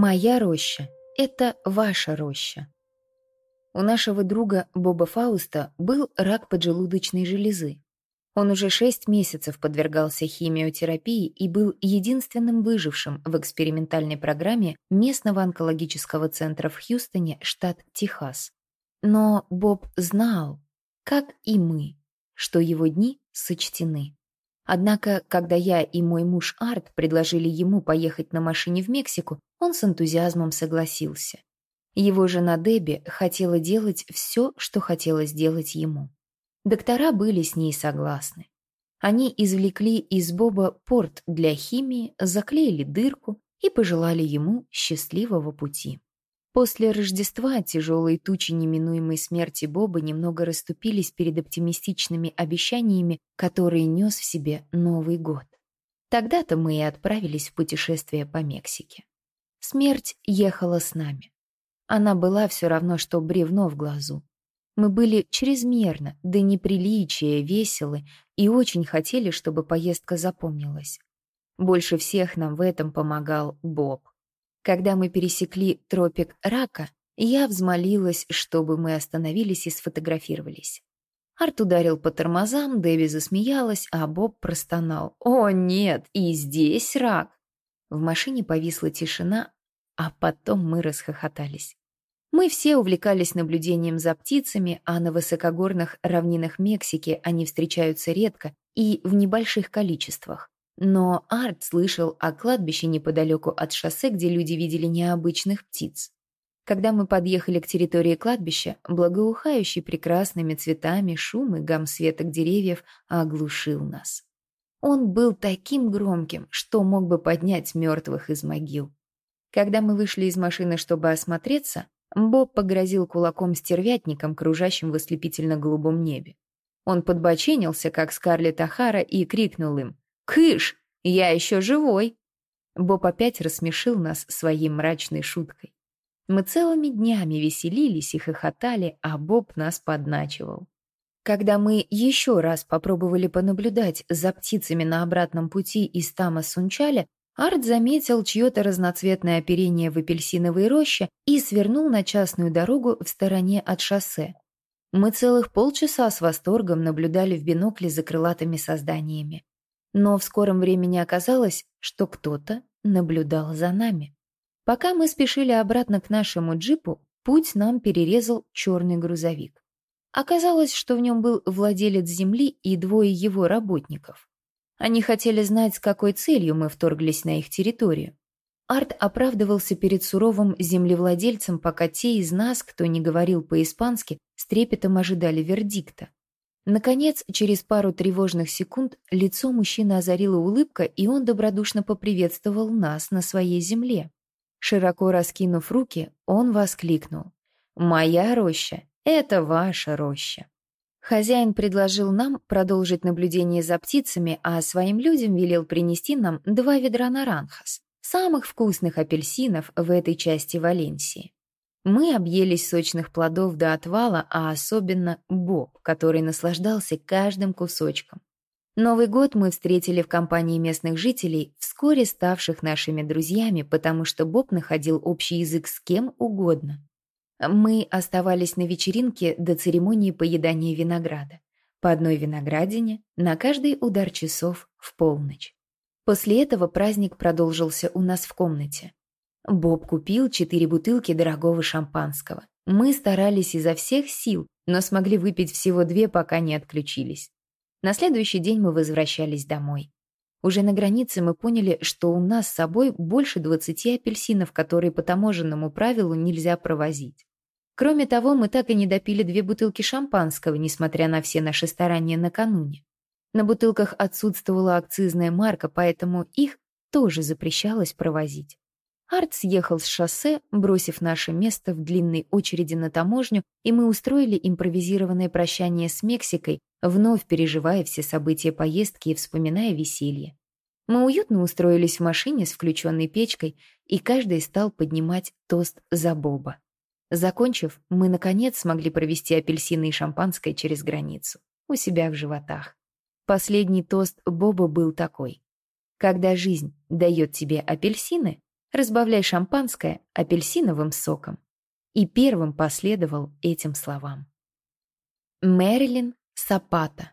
Моя роща — это ваша роща. У нашего друга Боба Фауста был рак поджелудочной железы. Он уже шесть месяцев подвергался химиотерапии и был единственным выжившим в экспериментальной программе местного онкологического центра в Хьюстоне, штат Техас. Но Боб знал, как и мы, что его дни сочтены. Однако, когда я и мой муж Арт предложили ему поехать на машине в Мексику, он с энтузиазмом согласился. Его жена Дебби хотела делать все, что хотела сделать ему. Доктора были с ней согласны. Они извлекли из Боба порт для химии, заклеили дырку и пожелали ему счастливого пути. После Рождества тяжелые тучи неминуемой смерти Боба немного расступились перед оптимистичными обещаниями, которые нес в себе Новый год. Тогда-то мы и отправились в путешествие по Мексике. Смерть ехала с нами. Она была все равно, что бревно в глазу. Мы были чрезмерно, до неприличия, веселы и очень хотели, чтобы поездка запомнилась. Больше всех нам в этом помогал Боб. Когда мы пересекли тропик Рака, я взмолилась, чтобы мы остановились и сфотографировались. Арт ударил по тормозам, Дэви засмеялась, а Боб простонал. «О, нет, и здесь рак!» В машине повисла тишина, а потом мы расхохотались. Мы все увлекались наблюдением за птицами, а на высокогорных равнинах Мексики они встречаются редко и в небольших количествах. Но Арт слышал о кладбище неподалеку от шоссе, где люди видели необычных птиц. Когда мы подъехали к территории кладбища, благоухающий прекрасными цветами шум и гам светок деревьев оглушил нас. Он был таким громким, что мог бы поднять мертвых из могил. Когда мы вышли из машины, чтобы осмотреться, Боб погрозил кулаком стервятником, кружащим в ослепительно-голубом небе. Он подбоченился, как Скарлетт Ахара, и крикнул им «Кыш! Я еще живой!» Боб опять рассмешил нас своей мрачной шуткой. Мы целыми днями веселились и хохотали, а Боб нас подначивал. Когда мы еще раз попробовали понаблюдать за птицами на обратном пути из Тама Сунчаля, Арт заметил чье-то разноцветное оперение в апельсиновой роще и свернул на частную дорогу в стороне от шоссе. Мы целых полчаса с восторгом наблюдали в бинокле за крылатыми созданиями. Но в скором времени оказалось, что кто-то наблюдал за нами. Пока мы спешили обратно к нашему джипу, путь нам перерезал черный грузовик. Оказалось, что в нем был владелец земли и двое его работников. Они хотели знать, с какой целью мы вторглись на их территорию. Арт оправдывался перед суровым землевладельцем, пока те из нас, кто не говорил по-испански, с трепетом ожидали вердикта. Наконец, через пару тревожных секунд лицо мужчины озарила улыбка, и он добродушно поприветствовал нас на своей земле. Широко раскинув руки, он воскликнул. «Моя роща — это ваша роща». Хозяин предложил нам продолжить наблюдение за птицами, а своим людям велел принести нам два ведра наранхас, самых вкусных апельсинов в этой части Валенсии. Мы объелись сочных плодов до отвала, а особенно Боб, который наслаждался каждым кусочком. Новый год мы встретили в компании местных жителей, вскоре ставших нашими друзьями, потому что Боб находил общий язык с кем угодно. Мы оставались на вечеринке до церемонии поедания винограда. По одной виноградине на каждый удар часов в полночь. После этого праздник продолжился у нас в комнате. Боб купил четыре бутылки дорогого шампанского. Мы старались изо всех сил, но смогли выпить всего две, пока не отключились. На следующий день мы возвращались домой. Уже на границе мы поняли, что у нас с собой больше 20 апельсинов, которые по таможенному правилу нельзя провозить. Кроме того, мы так и не допили две бутылки шампанского, несмотря на все наши старания накануне. На бутылках отсутствовала акцизная марка, поэтому их тоже запрещалось провозить. Арт съехал с шоссе, бросив наше место в длинной очереди на таможню, и мы устроили импровизированное прощание с Мексикой, вновь переживая все события поездки и вспоминая веселье. Мы уютно устроились в машине с включенной печкой, и каждый стал поднимать тост за Боба. Закончив, мы, наконец, смогли провести апельсины и шампанское через границу, у себя в животах. Последний тост Боба был такой. «Когда жизнь дает тебе апельсины, разбавляй шампанское апельсиновым соком. И первым последовал этим словам. Мэрилин Сапата